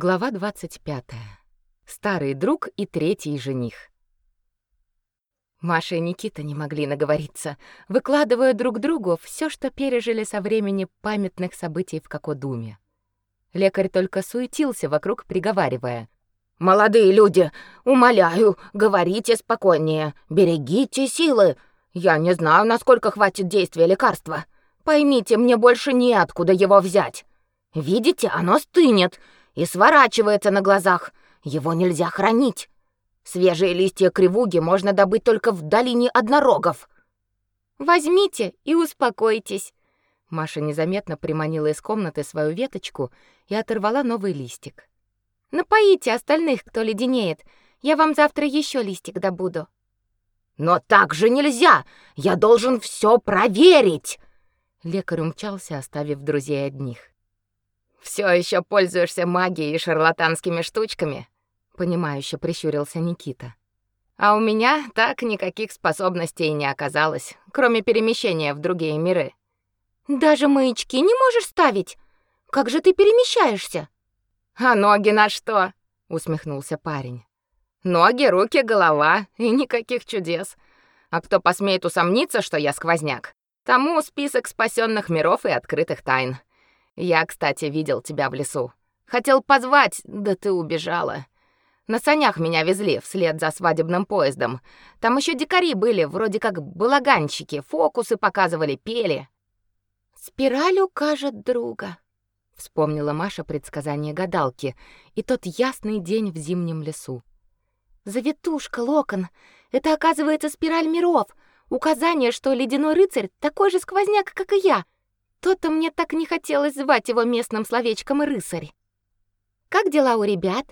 Глава 25. Старый друг и третий жених. Маша и Никита не могли наговориться, выкладывая друг другу все, что пережили со времени памятных событий в Кокодуме. Лекарь только суетился вокруг, приговаривая: "Молодые люди, умоляю, говорите спокойнее, берегите силы. Я не знаю, насколько хватит действия лекарства. Поймите, мне больше неоткуда его взять. Видите, оно стынет и сворачивается на глазах. Его нельзя хранить. Свежие листья кривуги можно добыть только в долине однорогов. Возьмите и успокойтесь. Маша незаметно приманила из комнаты свою веточку и оторвала новый листик. Напоите остальных, кто леденеет. Я вам завтра еще листик добуду. Но так же нельзя. Я должен все проверить. Лекарь умчался, оставив друзей одних. Все еще пользуешься магией и шарлатанскими штучками? понимающе прищурился Никита. А у меня так никаких способностей не оказалось, кроме перемещения в другие миры. Даже маячки не можешь ставить? Как же ты перемещаешься? А ноги на что? усмехнулся парень. Ноги, руки, голова и никаких чудес. А кто посмеет усомниться, что я сквозняк, тому список спасенных миров и открытых тайн. Я, кстати, видел тебя в лесу. Хотел позвать, да ты убежала. На санях меня везли вслед за свадебным поездом. Там еще дикари были, вроде как балаганщики, фокусы показывали, пели. Спираль укажет друга. Вспомнила Маша предсказание гадалки и тот ясный день в зимнем лесу. Завитушка, локон. Это оказывается спираль миров. Указание, что ледяной рыцарь такой же сквозняк, как и я. То-то мне так не хотелось звать его местным словечком рысарь. Как дела у ребят?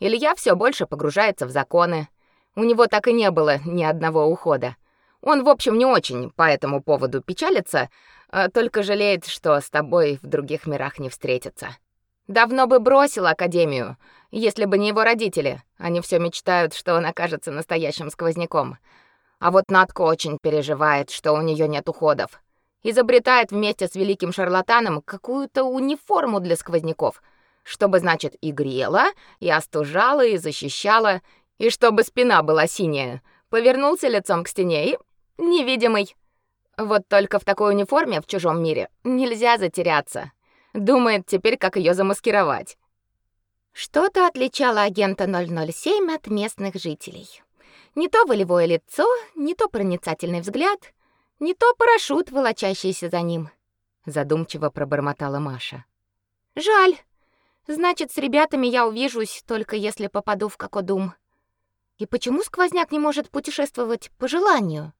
Илья все больше погружается в законы. У него так и не было ни одного ухода. Он, в общем, не очень по этому поводу печалится, а только жалеет, что с тобой в других мирах не встретится. Давно бы бросил академию, если бы не его родители. Они все мечтают, что он окажется настоящим сквозняком. А вот Натка очень переживает, что у нее нет уходов изобретает вместе с великим шарлатаном какую-то униформу для сквозняков, чтобы, значит, и грела, и остужала, и защищала, и чтобы спина была синяя. Повернулся лицом к стене и невидимый. Вот только в такой униформе в чужом мире нельзя затеряться. Думает теперь, как ее замаскировать. Что-то отличало агента 007 от местных жителей. Не то волевое лицо, не то проницательный взгляд — не то парашют, волочащийся за ним, задумчиво пробормотала Маша. Жаль. Значит, с ребятами я увижусь только если попаду в Кокодум. И почему сквозняк не может путешествовать по желанию?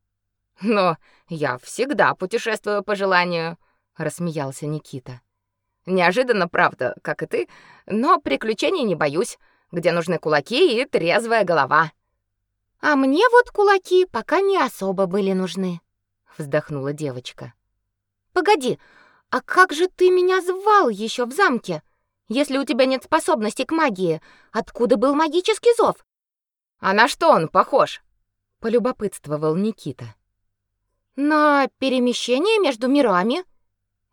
Но я всегда путешествую по желанию, рассмеялся Никита. Неожиданно, правда, как и ты, но приключений не боюсь, где нужны кулаки и трезвая голова. А мне вот кулаки пока не особо были нужны вздохнула девочка. Погоди, а как же ты меня звал еще в замке? Если у тебя нет способности к магии, откуда был магический зов? А на что он похож? полюбопытствовал Никита. На перемещение между мирами?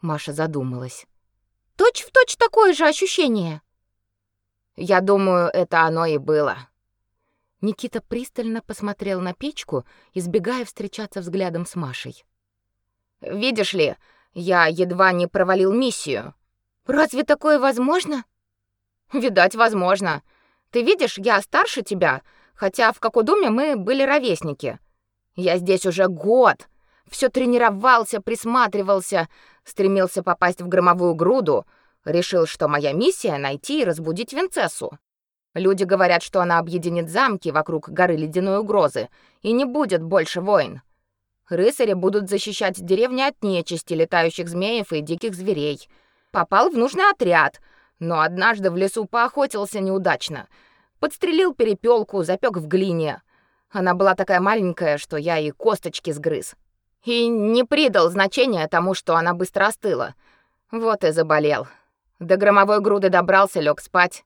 Маша задумалась. Точь в точь такое же ощущение. Я думаю, это оно и было. Никита пристально посмотрел на печку, избегая встречаться взглядом с Машей. Видишь ли, я едва не провалил миссию. Разве такое возможно? Видать, возможно. Ты видишь, я старше тебя, хотя в Кокудуме мы были ровесники. Я здесь уже год. Все тренировался, присматривался, стремился попасть в громовую груду, решил, что моя миссия найти и разбудить Винцессу. Люди говорят, что она объединит замки вокруг горы ледяной угрозы, и не будет больше войн. Рыцари будут защищать деревни от нечисти, летающих змеев и диких зверей. Попал в нужный отряд, но однажды в лесу поохотился неудачно. Подстрелил перепелку, запек в глине. Она была такая маленькая, что я и косточки сгрыз. И не придал значения тому, что она быстро остыла. Вот и заболел. До громовой груды добрался, лег спать.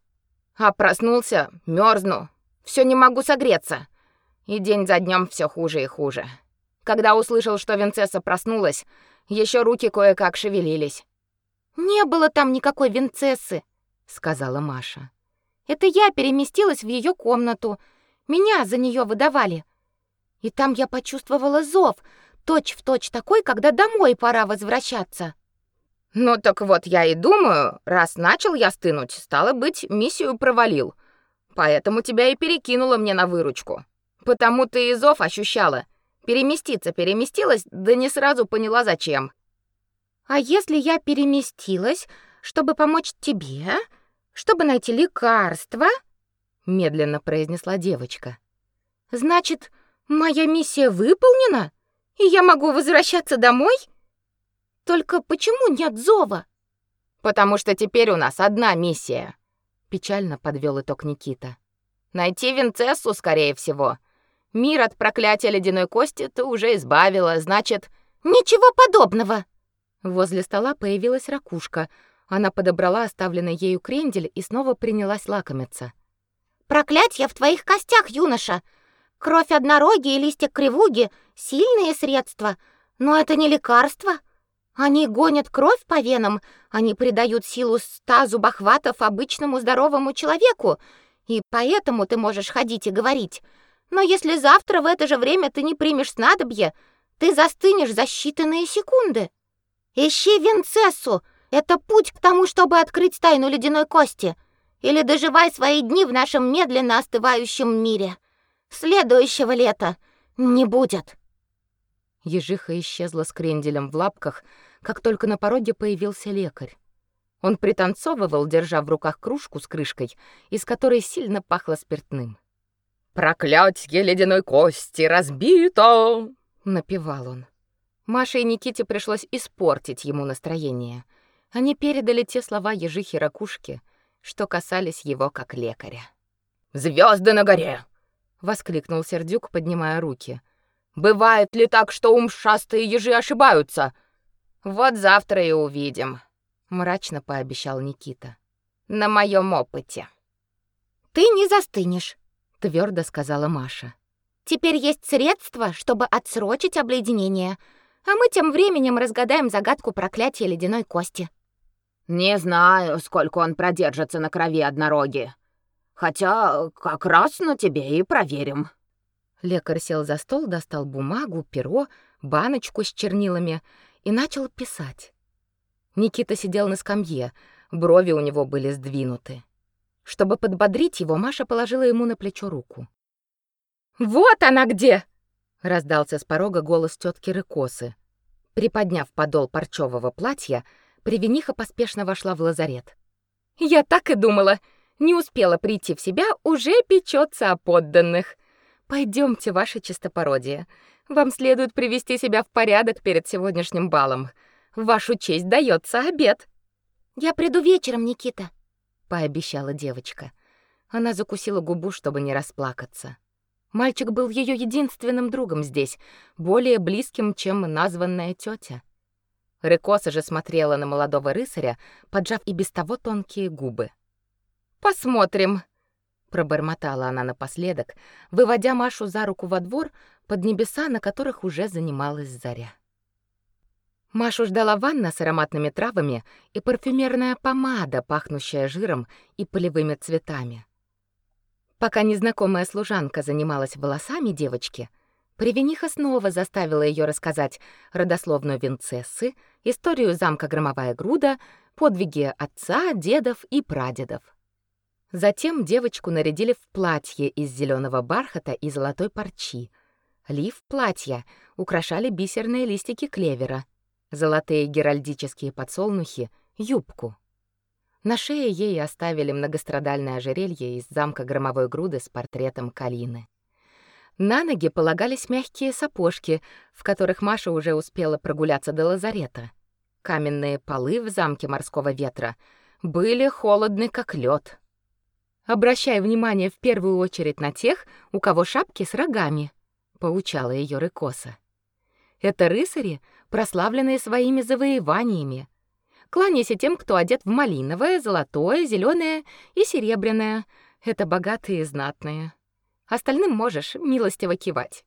А проснулся, мерзну, все не могу согреться. И день за днем все хуже и хуже. Когда услышал, что Винцесса проснулась, еще руки кое-как шевелились. Не было там никакой Винцессы, сказала Маша. Это я переместилась в ее комнату. Меня за нее выдавали. И там я почувствовала зов, точь в точь такой, когда домой пора возвращаться. Ну так вот я и думаю, раз начал я стынуть, стало быть, миссию провалил. Поэтому тебя и перекинуло мне на выручку. Потому ты и зов ощущала. Переместиться переместилась, да не сразу поняла зачем. А если я переместилась, чтобы помочь тебе, чтобы найти лекарство? медленно произнесла девочка. Значит, моя миссия выполнена, и я могу возвращаться домой? Только почему нет зова? Потому что теперь у нас одна миссия, печально подвел итог Никита. Найти Винцессу, скорее всего. Мир от проклятия ледяной кости ты уже избавила, значит, ничего подобного. Возле стола появилась ракушка. Она подобрала оставленный ею крендель и снова принялась лакомиться. Проклятие в твоих костях, юноша. Кровь однороги и листья кривуги сильные средства, но это не лекарство. Они гонят кровь по венам, они придают силу ста зубохватов обычному здоровому человеку, и поэтому ты можешь ходить и говорить. Но если завтра в это же время ты не примешь снадобье, ты застынешь за считанные секунды. Ищи Винцессу. Это путь к тому, чтобы открыть тайну ледяной кости. Или доживай свои дни в нашем медленно остывающем мире. Следующего лета не будет. Ежиха исчезла с кренделем в лапках, как только на пороге появился лекарь. Он пританцовывал, держа в руках кружку с крышкой, из которой сильно пахло спиртным. «Проклятье ледяной кости разбито!» — напевал он. Маше и Никите пришлось испортить ему настроение. Они передали те слова ежихи Ракушки, что касались его как лекаря. «Звезды на горе!» — воскликнул Сердюк, поднимая руки. «Бывает ли так, что умшастые ежи ошибаются?» «Вот завтра и увидим», мрачно пообещал Никита. На моем опыте. Ты не застынешь, твердо сказала Маша. Теперь есть средства, чтобы отсрочить обледенение, а мы тем временем разгадаем загадку проклятия ледяной кости. Не знаю, сколько он продержится на крови однороги. Хотя как раз на тебе и проверим. Лекарь сел за стол, достал бумагу, перо, баночку с чернилами и начал писать. Никита сидел на скамье, брови у него были сдвинуты. Чтобы подбодрить его, Маша положила ему на плечо руку. «Вот она где!» — раздался с порога голос тетки Рыкосы. Приподняв подол парчевого платья, Привениха поспешно вошла в лазарет. «Я так и думала. Не успела прийти в себя, уже печется о подданных. Пойдемте, ваше чистопородие. Вам следует привести себя в порядок перед сегодняшним балом. В вашу честь дается обед. Я приду вечером, Никита, пообещала девочка. Она закусила губу, чтобы не расплакаться. Мальчик был ее единственным другом здесь, более близким, чем названная тетя. Рыкоса же смотрела на молодого рыцаря, поджав и без того тонкие губы. Посмотрим, пробормотала она напоследок, выводя Машу за руку во двор под небеса, на которых уже занималась заря. Машу ждала ванна с ароматными травами и парфюмерная помада, пахнущая жиром и полевыми цветами. Пока незнакомая служанка занималась волосами девочки, Привениха снова заставила ее рассказать родословную Винцессы, историю замка Громовая Груда, подвиги отца, дедов и прадедов. Затем девочку нарядили в платье из зеленого бархата и золотой парчи. Лиф платья украшали бисерные листики клевера, золотые геральдические подсолнухи, юбку. На шее ей оставили многострадальное ожерелье из замка Громовой Груды с портретом Калины. На ноги полагались мягкие сапожки, в которых Маша уже успела прогуляться до лазарета. Каменные полы в замке Морского ветра были холодны как лед. Обращай внимание в первую очередь на тех, у кого шапки с рогами, поучала ее Рыкоса. Это рыцари, прославленные своими завоеваниями. Кланяйся тем, кто одет в малиновое, золотое, зеленое и серебряное. Это богатые и знатные. Остальным можешь милостиво кивать.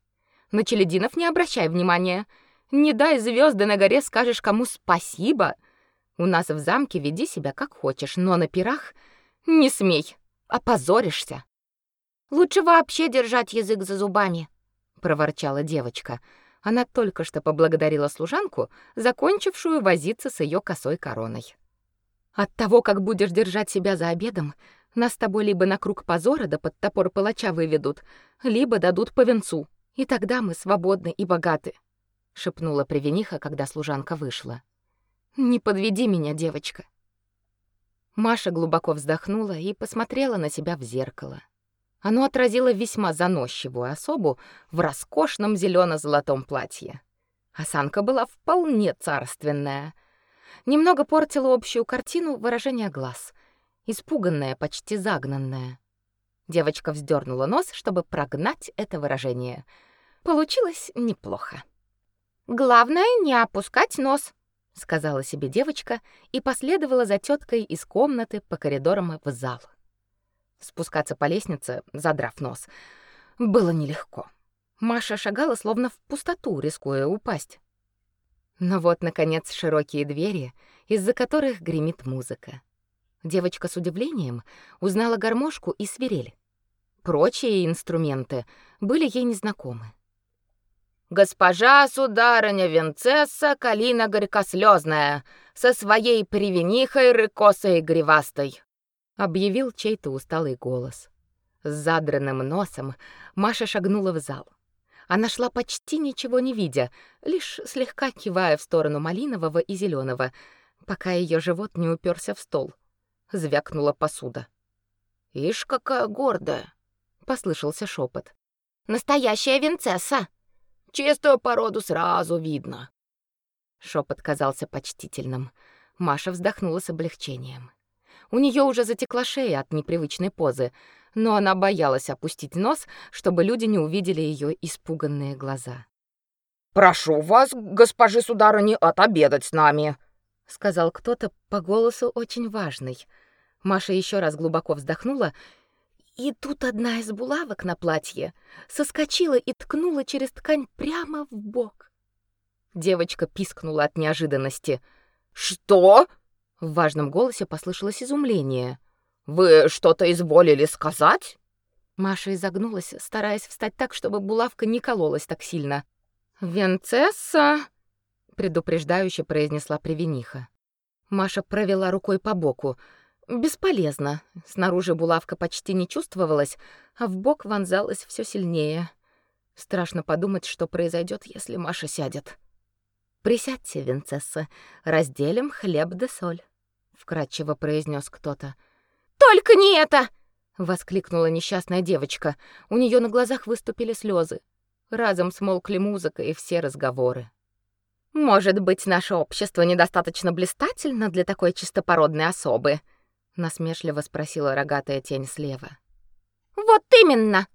На челядинов не обращай внимания. Не дай звезды на горе скажешь кому спасибо. У нас в замке веди себя как хочешь, но на пирах Не смей, опозоришься. Лучше вообще держать язык за зубами, проворчала девочка. Она только что поблагодарила служанку, закончившую возиться с ее косой короной. От того, как будешь держать себя за обедом, нас с тобой либо на круг позора да под топор палача выведут, либо дадут по венцу, и тогда мы свободны и богаты, шепнула привениха, когда служанка вышла. Не подведи меня, девочка. Маша глубоко вздохнула и посмотрела на себя в зеркало. Оно отразило весьма заносчивую особу в роскошном зелено золотом платье. Осанка была вполне царственная. Немного портило общую картину выражение глаз, испуганное, почти загнанное. Девочка вздернула нос, чтобы прогнать это выражение. Получилось неплохо. Главное не опускать нос, сказала себе девочка и последовала за теткой из комнаты по коридорам в зал. Спускаться по лестнице, задрав нос, было нелегко. Маша шагала словно в пустоту, рискуя упасть. Но вот наконец широкие двери, из-за которых гремит музыка. Девочка с удивлением узнала гармошку и свирель. Прочие инструменты были ей незнакомы госпожа сударыня Венцесса Калина Горькослёзная со своей привинихой рыкосой гривастой, объявил чей-то усталый голос. С задранным носом Маша шагнула в зал. Она шла почти ничего не видя, лишь слегка кивая в сторону малинового и зеленого, пока ее живот не уперся в стол. Звякнула посуда. «Ишь, какая гордая!» — послышался шепот. «Настоящая Венцесса!» Чистую породу сразу видно. Шепот казался почтительным. Маша вздохнула с облегчением. У нее уже затекла шея от непривычной позы, но она боялась опустить нос, чтобы люди не увидели ее испуганные глаза. «Прошу вас, госпожи сударыни, отобедать с нами», — сказал кто-то по голосу очень важный. Маша еще раз глубоко вздохнула и тут одна из булавок на платье соскочила и ткнула через ткань прямо в бок. Девочка пискнула от неожиданности. «Что?» — в важном голосе послышалось изумление. «Вы что-то изволили сказать?» Маша изогнулась, стараясь встать так, чтобы булавка не кололась так сильно. «Венцесса!» — предупреждающе произнесла привениха. Маша провела рукой по боку — Бесполезно. Снаружи булавка почти не чувствовалась, а в бок вонзалась все сильнее. Страшно подумать, что произойдет, если Маша сядет. Присядьте, Винцесса, разделим хлеб да соль, вкратчиво произнес кто-то. Только не это, воскликнула несчастная девочка. У нее на глазах выступили слезы. Разом смолкли музыка и все разговоры. Может быть, наше общество недостаточно блистательно для такой чистопородной особы, насмешливо спросила рогатая тень слева. Вот именно,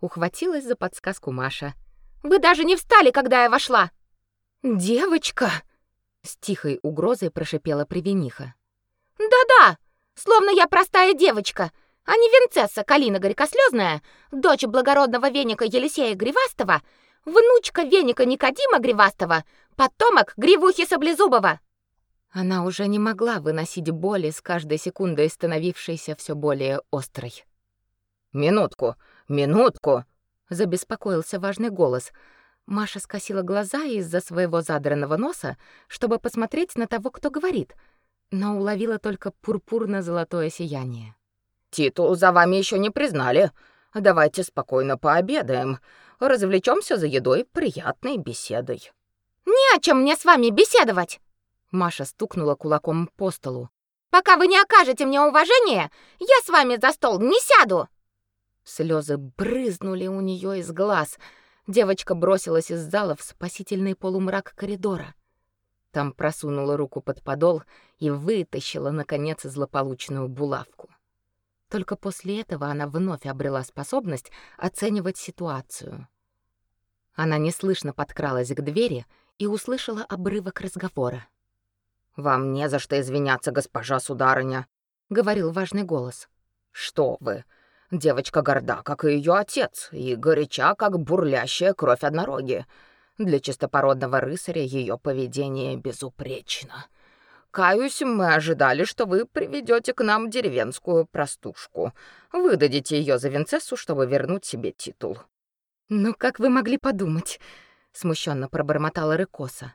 ухватилась за подсказку Маша. Вы даже не встали, когда я вошла. Девочка, с тихой угрозой прошипела привениха. Да-да, словно я простая девочка, а не Винцесса Калина Горькослёзная, дочь благородного веника Елисея Гривастова, внучка веника Никодима Гривастова, потомок Гривухи Саблезубова. Она уже не могла выносить боли с каждой секундой, становившейся все более острой. «Минутку, минутку!» — забеспокоился важный голос. Маша скосила глаза из-за своего задранного носа, чтобы посмотреть на того, кто говорит, но уловила только пурпурно-золотое сияние. «Титул за вами еще не признали. Давайте спокойно пообедаем. Развлечемся за едой приятной беседой». «Не о чем мне с вами беседовать!» Маша стукнула кулаком по столу. Пока вы не окажете мне уважения, я с вами за стол не сяду. Слезы брызнули у нее из глаз. Девочка бросилась из зала в спасительный полумрак коридора. Там просунула руку под подол и вытащила наконец злополучную булавку. Только после этого она вновь обрела способность оценивать ситуацию. Она неслышно подкралась к двери и услышала обрывок разговора. «Вам не за что извиняться, госпожа сударыня», — говорил важный голос. «Что вы? Девочка горда, как и ее отец, и горяча, как бурлящая кровь однороги. Для чистопородного рыцаря ее поведение безупречно. Каюсь, мы ожидали, что вы приведете к нам деревенскую простушку. Выдадите ее за Винцессу, чтобы вернуть себе титул. Ну как вы могли подумать? смущенно пробормотала Рыкоса.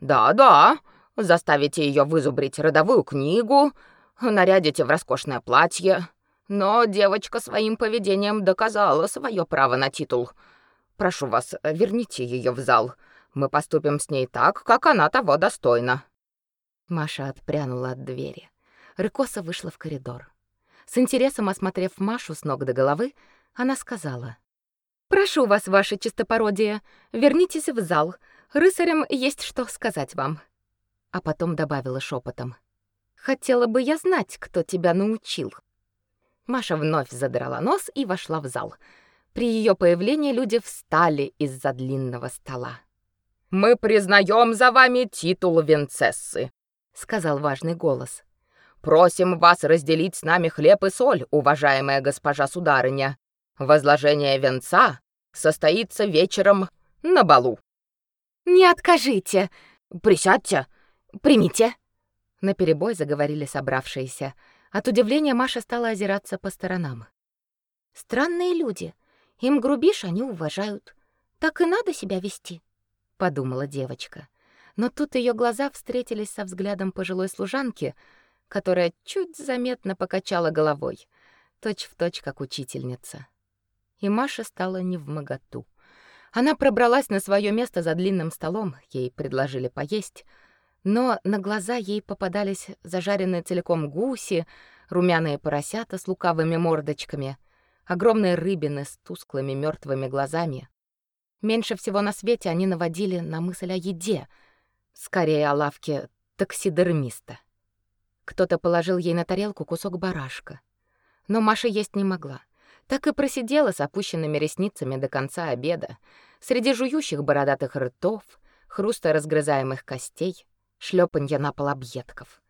Да-да, заставите ее вызубрить родовую книгу, нарядите в роскошное платье. Но девочка своим поведением доказала свое право на титул. Прошу вас, верните ее в зал. Мы поступим с ней так, как она того достойна. Маша отпрянула от двери. Рыкоса вышла в коридор. С интересом осмотрев Машу с ног до головы, она сказала: "Прошу вас, ваше чистопородие, вернитесь в зал. Рыцарям есть что сказать вам". А потом добавила шепотом: "Хотела бы я знать, кто тебя научил". Маша вновь задрала нос и вошла в зал. При ее появлении люди встали из-за длинного стола. Мы признаем за вами титул венцессы, сказал важный голос. Просим вас разделить с нами хлеб и соль, уважаемая госпожа сударыня. Возложение венца состоится вечером на балу. Не откажите. Присядьте. Примите. На перебой заговорили собравшиеся. От удивления Маша стала озираться по сторонам. Странные люди. Им грубишь, они уважают. Так и надо себя вести, подумала девочка но тут ее глаза встретились со взглядом пожилой служанки, которая чуть заметно покачала головой, точь в точь как учительница. И Маша стала не в моготу. Она пробралась на свое место за длинным столом, ей предложили поесть, но на глаза ей попадались зажаренные целиком гуси, румяные поросята с лукавыми мордочками, огромные рыбины с тусклыми мертвыми глазами. Меньше всего на свете они наводили на мысль о еде — Скорее о лавке таксидермиста. Кто-то положил ей на тарелку кусок барашка. Но Маша есть не могла. Так и просидела с опущенными ресницами до конца обеда, среди жующих бородатых ртов, хруста разгрызаемых костей, шлепанья на пол объедков.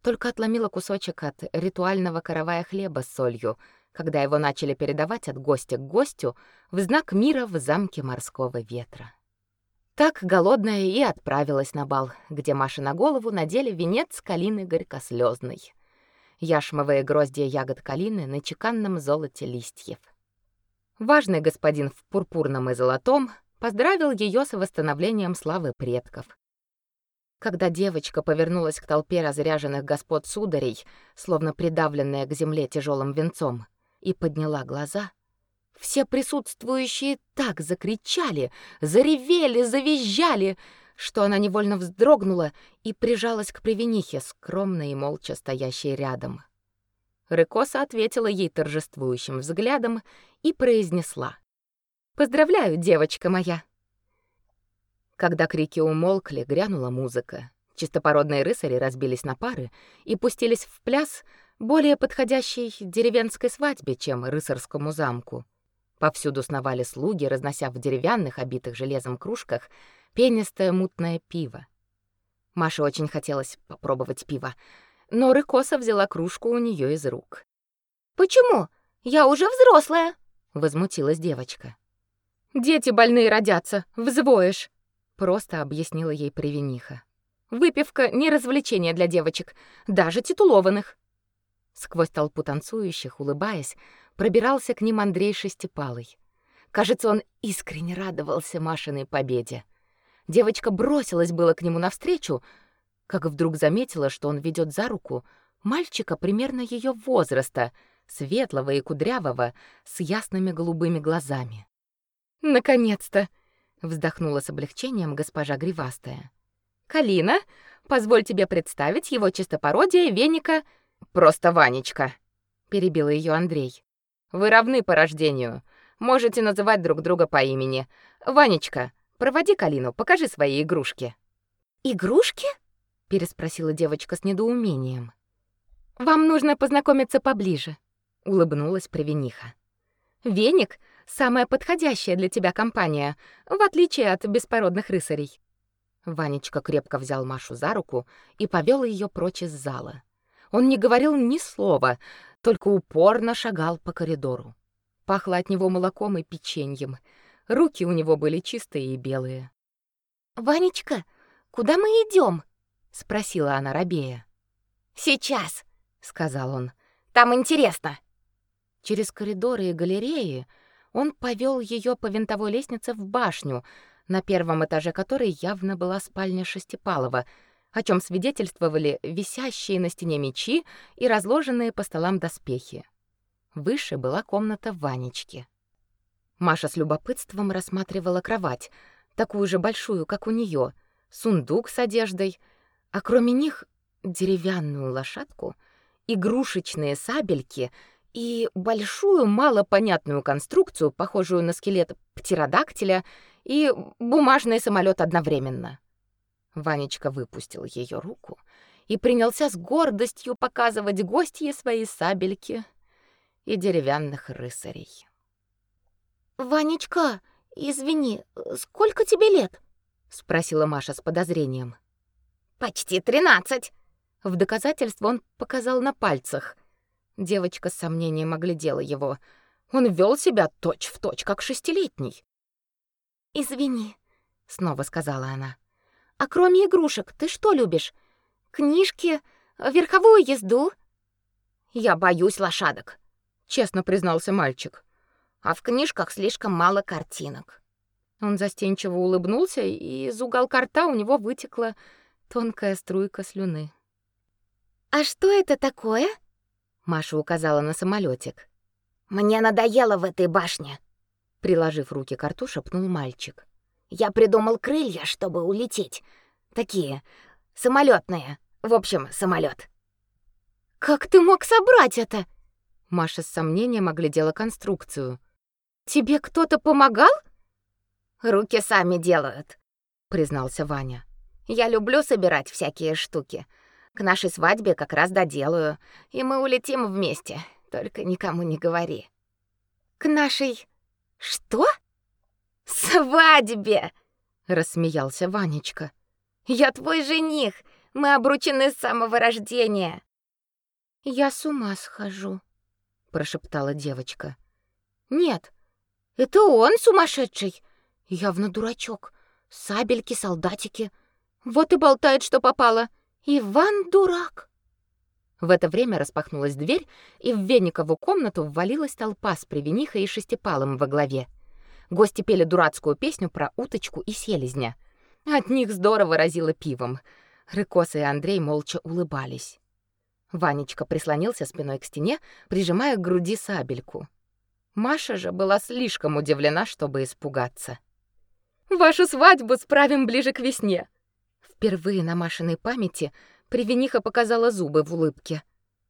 Только отломила кусочек от ритуального каравая хлеба с солью, когда его начали передавать от гостя к гостю в знак мира в замке морского ветра. Так голодная и отправилась на бал, где Маше на голову надели венец калины горькослезной. Яшмовые гроздья ягод калины на чеканном золоте листьев. Важный господин в пурпурном и золотом поздравил ее с восстановлением славы предков. Когда девочка повернулась к толпе разряженных господ сударей, словно придавленная к земле тяжелым венцом, и подняла глаза — все присутствующие так закричали, заревели, завизжали, что она невольно вздрогнула и прижалась к привинихе, скромно и молча стоящей рядом. Рыкоса ответила ей торжествующим взглядом и произнесла: "Поздравляю, девочка моя". Когда крики умолкли, грянула музыка. Чистопородные рыцари разбились на пары и пустились в пляс, более подходящий деревенской свадьбе, чем рыцарскому замку. Повсюду сновали слуги, разнося в деревянных, обитых железом кружках пенистое мутное пиво. Маше очень хотелось попробовать пиво, но Рыкоса взяла кружку у нее из рук. «Почему? Я уже взрослая!» — возмутилась девочка. «Дети больные родятся, взвоешь!» — просто объяснила ей привениха. «Выпивка — не развлечение для девочек, даже титулованных!» Сквозь толпу танцующих, улыбаясь, пробирался к ним Андрей Шестипалый. Кажется, он искренне радовался Машиной победе. Девочка бросилась было к нему навстречу, как вдруг заметила, что он ведет за руку мальчика примерно ее возраста, светлого и кудрявого, с ясными голубыми глазами. «Наконец-то!» — вздохнула с облегчением госпожа Гривастая. «Калина, позволь тебе представить его чистопородие веника...» «Просто Ванечка», — перебил ее Андрей. Вы равны по рождению. Можете называть друг друга по имени. Ванечка, проводи Калину, покажи свои игрушки. Игрушки? переспросила девочка с недоумением. Вам нужно познакомиться поближе, улыбнулась Привениха. Веник самая подходящая для тебя компания, в отличие от беспородных рыцарей. Ванечка крепко взял Машу за руку и повел ее прочь из зала. Он не говорил ни слова, только упорно шагал по коридору. Пахло от него молоком и печеньем. Руки у него были чистые и белые. «Ванечка, куда мы идем? спросила она рабея. Сейчас, сказал он. Там интересно. Через коридоры и галереи он повел ее по винтовой лестнице в башню, на первом этаже которой явно была спальня Шестипалова, о чем свидетельствовали висящие на стене мечи и разложенные по столам доспехи. Выше была комната Ванечки. Маша с любопытством рассматривала кровать, такую же большую, как у нее, сундук с одеждой, а кроме них деревянную лошадку, игрушечные сабельки и большую малопонятную конструкцию, похожую на скелет птеродактиля и бумажный самолет одновременно. Ванечка выпустил ее руку и принялся с гордостью показывать гостье свои сабельки и деревянных рыцарей. «Ванечка, извини, сколько тебе лет?» — спросила Маша с подозрением. «Почти тринадцать!» В доказательство он показал на пальцах. Девочка с сомнением оглядела его. Он вел себя точь-в-точь, точь, как шестилетний. «Извини», — снова сказала она. «А кроме игрушек ты что любишь? Книжки? Верховую езду?» «Я боюсь лошадок», — честно признался мальчик. «А в книжках слишком мало картинок». Он застенчиво улыбнулся, и из уголка рта у него вытекла тонкая струйка слюны. «А что это такое?» Маша указала на самолетик. «Мне надоело в этой башне», — приложив руки к рту, шепнул мальчик. «Я придумал крылья, чтобы улететь. Такие, самолетные. В общем, самолет. «Как ты мог собрать это?» Маша с сомнением оглядела конструкцию. «Тебе кто-то помогал?» «Руки сами делают», — признался Ваня. «Я люблю собирать всякие штуки». К нашей свадьбе как раз доделаю, и мы улетим вместе. Только никому не говори. К нашей что? Свадьбе, рассмеялся Ванечка. Я твой жених. Мы обручены с самого рождения. Я с ума схожу, прошептала девочка. Нет. Это он сумасшедший. Явно дурачок. Сабельки, солдатики. Вот и болтает, что попало. Иван дурак. В это время распахнулась дверь, и в Веникову комнату ввалилась толпа с Привенихой и Шестипалом во главе. Гости пели дурацкую песню про уточку и селезня. От них здорово разило пивом. Рыкоса и Андрей молча улыбались. Ванечка прислонился спиной к стене, прижимая к груди сабельку. Маша же была слишком удивлена, чтобы испугаться. «Вашу свадьбу справим ближе к весне», Впервые на Машиной памяти Привениха показала зубы в улыбке.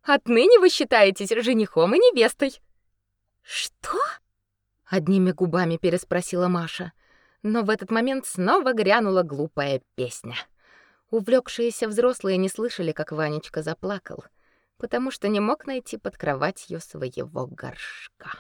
Отныне вы считаетесь женихом и невестой. Что? одними губами переспросила Маша. Но в этот момент снова грянула глупая песня. Увлекшиеся взрослые не слышали, как Ванечка заплакал, потому что не мог найти под кроватью своего горшка.